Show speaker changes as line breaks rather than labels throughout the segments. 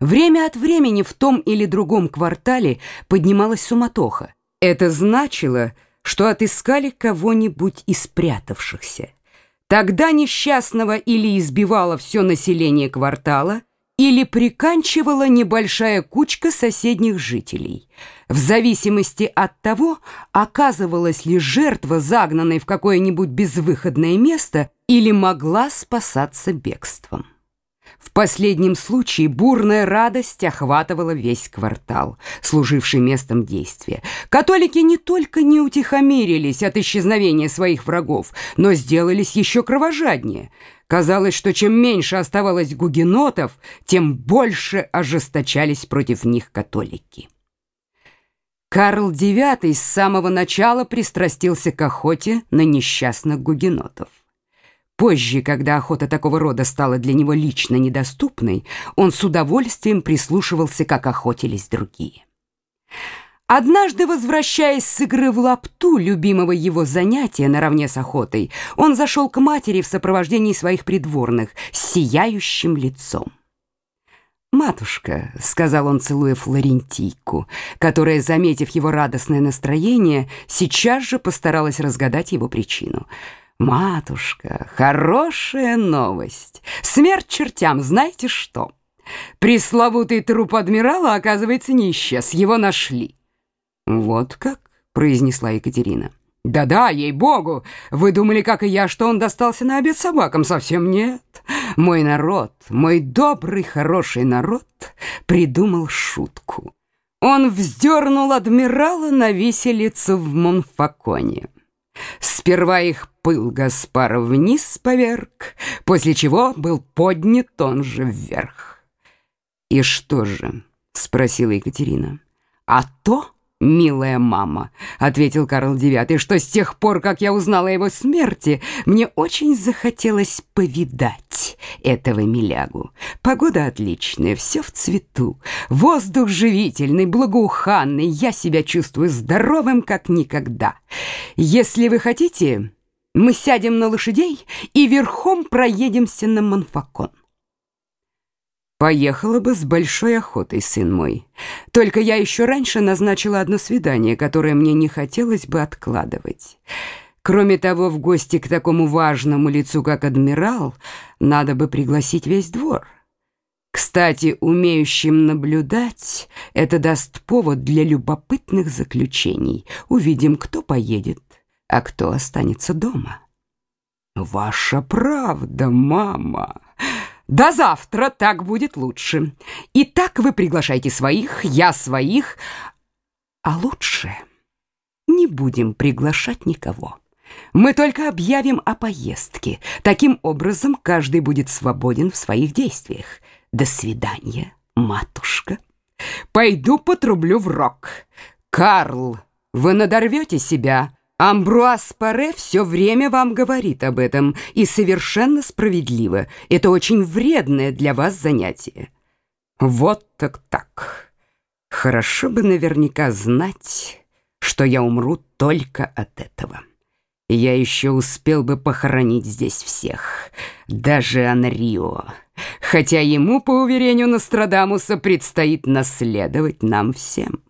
Время от времени в том или другом квартале поднималась суматоха. Это значило, что отыскали кого-нибудь из спрятавшихся. Тогда несчастного или избивало все население квартала, или приканчивала небольшая кучка соседних жителей. В зависимости от того, оказывалась ли жертва загнанной в какое-нибудь безвыходное место или могла спасаться бегством. В последнем случае бурная радость охватывала весь квартал, служивший местом действия. Католики не только не утихомирились от исчезновения своих врагов, но сделались еще кровожаднее. Казалось, что чем меньше оставалось гугенотов, тем больше ожесточались против них католики. Карл IX с самого начала пристрастился к охоте на несчастных гугенотов. Позже, когда охота такого рода стала для него лично недоступной, он с удовольствием прислушивался, как охотились другие. Однажды, возвращаясь с игры в лапту, любимого его занятия наравне с охотой, он зашел к матери в сопровождении своих придворных с сияющим лицом. «Матушка», — сказал он, целуя Флорентийку, которая, заметив его радостное настроение, сейчас же постаралась разгадать его причину — Матушка, хорошая новость. Смерть чертям, знаете что? Пресловутый труп адмирала, оказывается, не исчез, его нашли. Вот как, произнесла Екатерина. Да-да, ей-богу, вы думали, как и я, что он достался на обед собакам? Совсем нет. Мой народ, мой добрый, хороший народ придумал шутку. Он вздернул адмирала на виселицу в Монфаконе. Сперва их пыл Гаспара вниз поверг, после чего был поднят он же вверх. «И что же?» — спросила Екатерина. «А то...» «Милая мама», — ответил Карл IX, «что с тех пор, как я узнала о его смерти, мне очень захотелось повидать этого милягу. Погода отличная, все в цвету, воздух живительный, благоуханный, я себя чувствую здоровым, как никогда. Если вы хотите, мы сядем на лошадей и верхом проедемся на Монфакон». Поехала бы с большой охотой, сын мой. Только я еще раньше назначила одно свидание, которое мне не хотелось бы откладывать. Кроме того, в гости к такому важному лицу, как адмирал, надо бы пригласить весь двор. Кстати, умеющим наблюдать, это даст повод для любопытных заключений. Увидим, кто поедет, а кто останется дома. Ваша правда, мама. До завтра так будет лучше. И так вы приглашайте своих, я своих. А лучше не будем приглашать никого. Мы только объявим о поездке. Таким образом, каждый будет свободен в своих действиях. До свидания, матушка. Пойду потрублю в рог. Карл, вы надорвете себя. Амбруаз Паре все время вам говорит об этом, и совершенно справедливо. Это очень вредное для вас занятие. Вот так так. Хорошо бы наверняка знать, что я умру только от этого. Я еще успел бы похоронить здесь всех, даже Анрио, хотя ему, по уверению Нострадамуса, предстоит наследовать нам всем.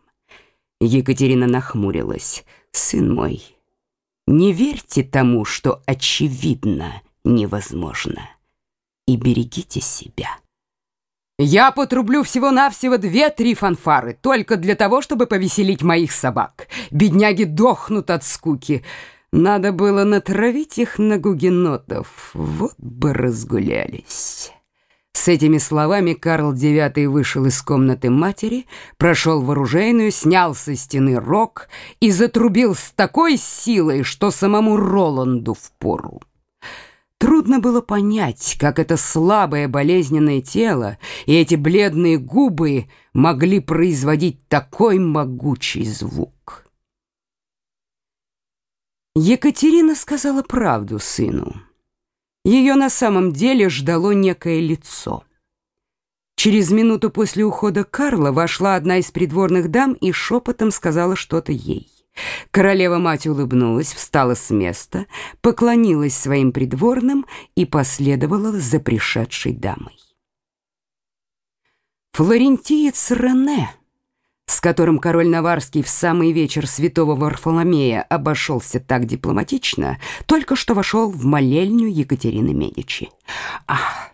Екатерина нахмурилась. «Сын мой, не верьте тому, что очевидно невозможно. И берегите себя. Я потрублю всего-навсего две-три фанфары, только для того, чтобы повеселить моих собак. Бедняги дохнут от скуки. Надо было натравить их на гугенотов. Вот бы разгулялись». С этими словами Карл IX вышел из комнаты матери, прошел в оружейную, снял со стены рог и затрубил с такой силой, что самому Роланду впору. Трудно было понять, как это слабое болезненное тело и эти бледные губы могли производить такой могучий звук. Екатерина сказала правду сыну. Ее на самом деле ждало некое лицо. Через минуту после ухода Карла вошла одна из придворных дам и шепотом сказала что-то ей. Королева-мать улыбнулась, встала с места, поклонилась своим придворным и последовала за пришедшей дамой. Флорентиец Рене, с которым король Наварский в самый вечер святого Варфоломея обошелся так дипломатично, только что вошел в молельню Екатерины Медичи. «Ах,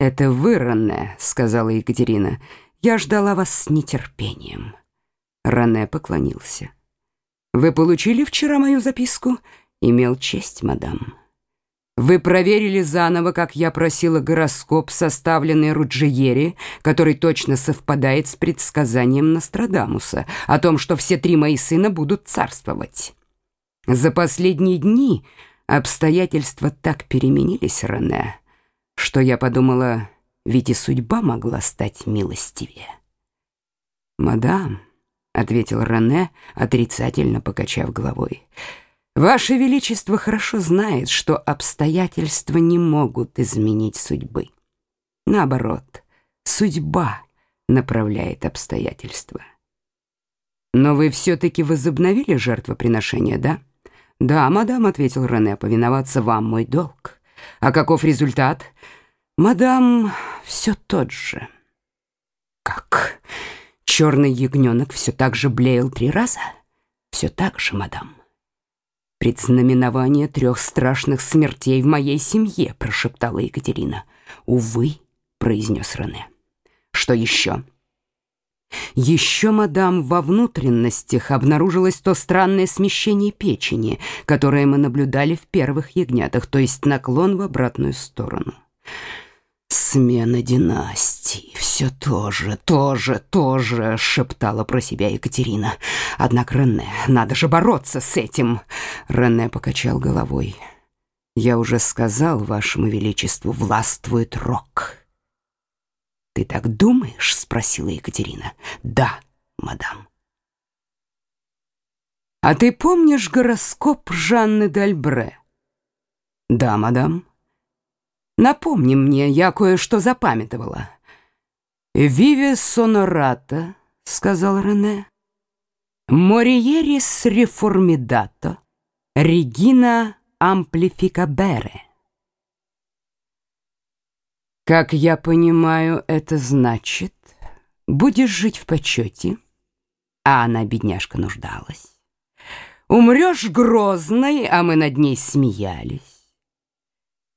это вы, Рене», — сказала Екатерина, — «я ждала вас с нетерпением». Рене поклонился. «Вы получили вчера мою записку?» «Имел честь, мадам». Вы проверили заново, как я просила, гороскоп, составленный Руджиери, который точно совпадает с предсказанием Нострадамуса о том, что все три мои сына будут царствовать. За последние дни обстоятельства так переменились, Рене, что я подумала, ведь и судьба могла стать милостивее. «Мадам», — ответил Рене, отрицательно покачав головой, — Ваше Величество хорошо знает, что обстоятельства не могут изменить судьбы. Наоборот, судьба направляет обстоятельства. Но вы все-таки возобновили жертвоприношение, да? Да, мадам, ответил Рене, повиноваться вам мой долг. А каков результат? Мадам, все тот же. Как? Черный ягненок все так же блеял три раза? Все так же, мадам предзнаменование трех страшных смертей в моей семье», — прошептала Екатерина. «Увы», — произнес Рене. «Что еще?» Еще, мадам, во внутренностях обнаружилось то странное смещение печени, которое мы наблюдали в первых ягнятах, то есть наклон в обратную сторону. «Смена династии, все тоже, тоже, тоже», — шептала про себя Екатерина. «Однако, Рене, надо же бороться с этим!» Рене покачал головой. «Я уже сказал вашему величеству, властвует рок». «Ты так думаешь?» — спросила Екатерина. «Да, мадам». «А ты помнишь гороскоп Жанны Дальбре?» «Да, мадам». Напомни мне, я кое-что запамятовала. «Виве сонората», — сказал Рене. «Мориерис реформидато, Регина амплификабере». Как я понимаю, это значит, будешь жить в почете, а она, бедняжка, нуждалась. Умрешь грозной, а мы над ней смеялись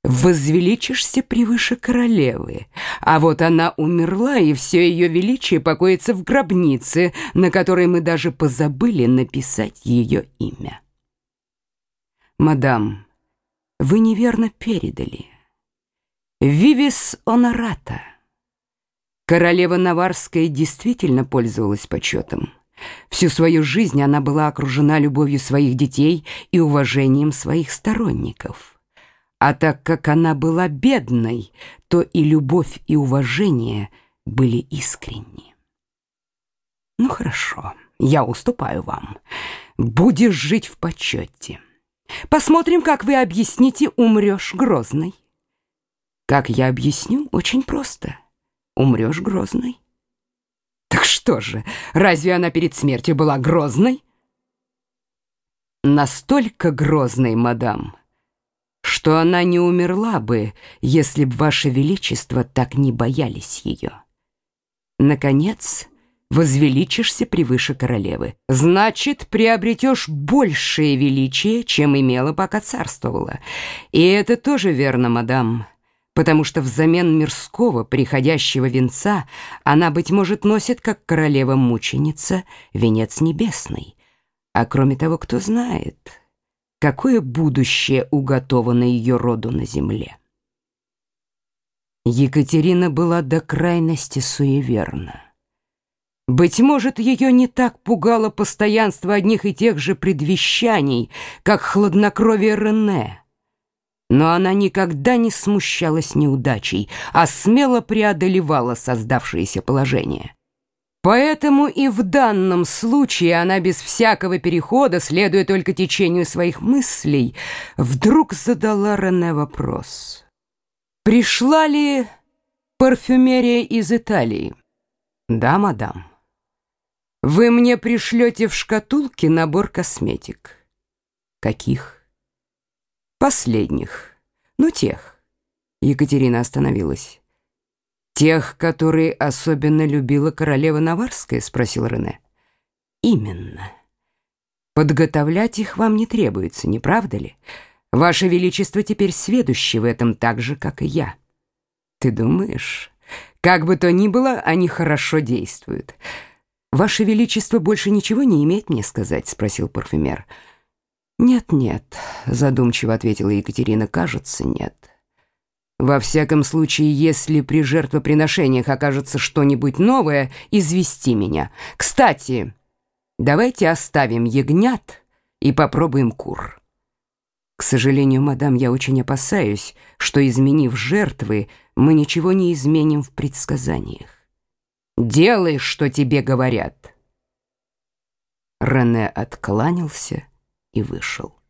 возвеличишься превыше королевы. А вот она умерла, и все ее величие покоится в гробнице, на которой мы даже позабыли написать ее имя. Мадам, вы неверно передали. Вивис онората. Королева Наварская действительно пользовалась почетом. Всю свою жизнь она была окружена любовью своих детей и уважением своих сторонников. А так как она была бедной, то и любовь, и уважение были искренни. Ну хорошо, я уступаю вам. Будешь жить в почете. Посмотрим, как вы объясните «умрешь грозной». Как я объясню? Очень просто. Умрешь грозной. Так что же, разве она перед смертью была грозной? Настолько грозной, мадам, что она не умерла бы, если б Ваше Величество так не боялись ее. Наконец, возвеличишься превыше королевы. Значит, приобретешь большее величие, чем имела, пока царствовала. И это тоже верно, мадам, потому что взамен мирского приходящего венца она, быть может, носит, как королева-мученица, венец небесный. А кроме того, кто знает какое будущее уготовано ее роду на земле. Екатерина была до крайности суеверна. Быть может, ее не так пугало постоянство одних и тех же предвещаний, как хладнокровие Рене. Но она никогда не смущалась неудачей, а смело преодолевала создавшееся положение. Поэтому и в данном случае она без всякого перехода, следуя только течению своих мыслей, вдруг задала Рене вопрос. «Пришла ли парфюмерия из Италии?» «Да, мадам». «Вы мне пришлете в шкатулке набор косметик». «Каких?» «Последних. Ну, тех». Екатерина остановилась. «Тех, которые особенно любила королева Наварская?» — спросил Рене. «Именно. Подготовлять их вам не требуется, не правда ли? Ваше Величество теперь сведущи в этом так же, как и я. Ты думаешь? Как бы то ни было, они хорошо действуют. Ваше Величество больше ничего не имеет мне сказать?» — спросил парфюмер. «Нет-нет», — задумчиво ответила Екатерина, — «кажется, нет». Во всяком случае, если при жертвоприношениях окажется что-нибудь новое, извести меня. Кстати, давайте оставим ягнят и попробуем кур. К сожалению, мадам, я очень опасаюсь, что, изменив жертвы, мы ничего не изменим в предсказаниях. Делай, что тебе говорят. Рене откланялся и вышел.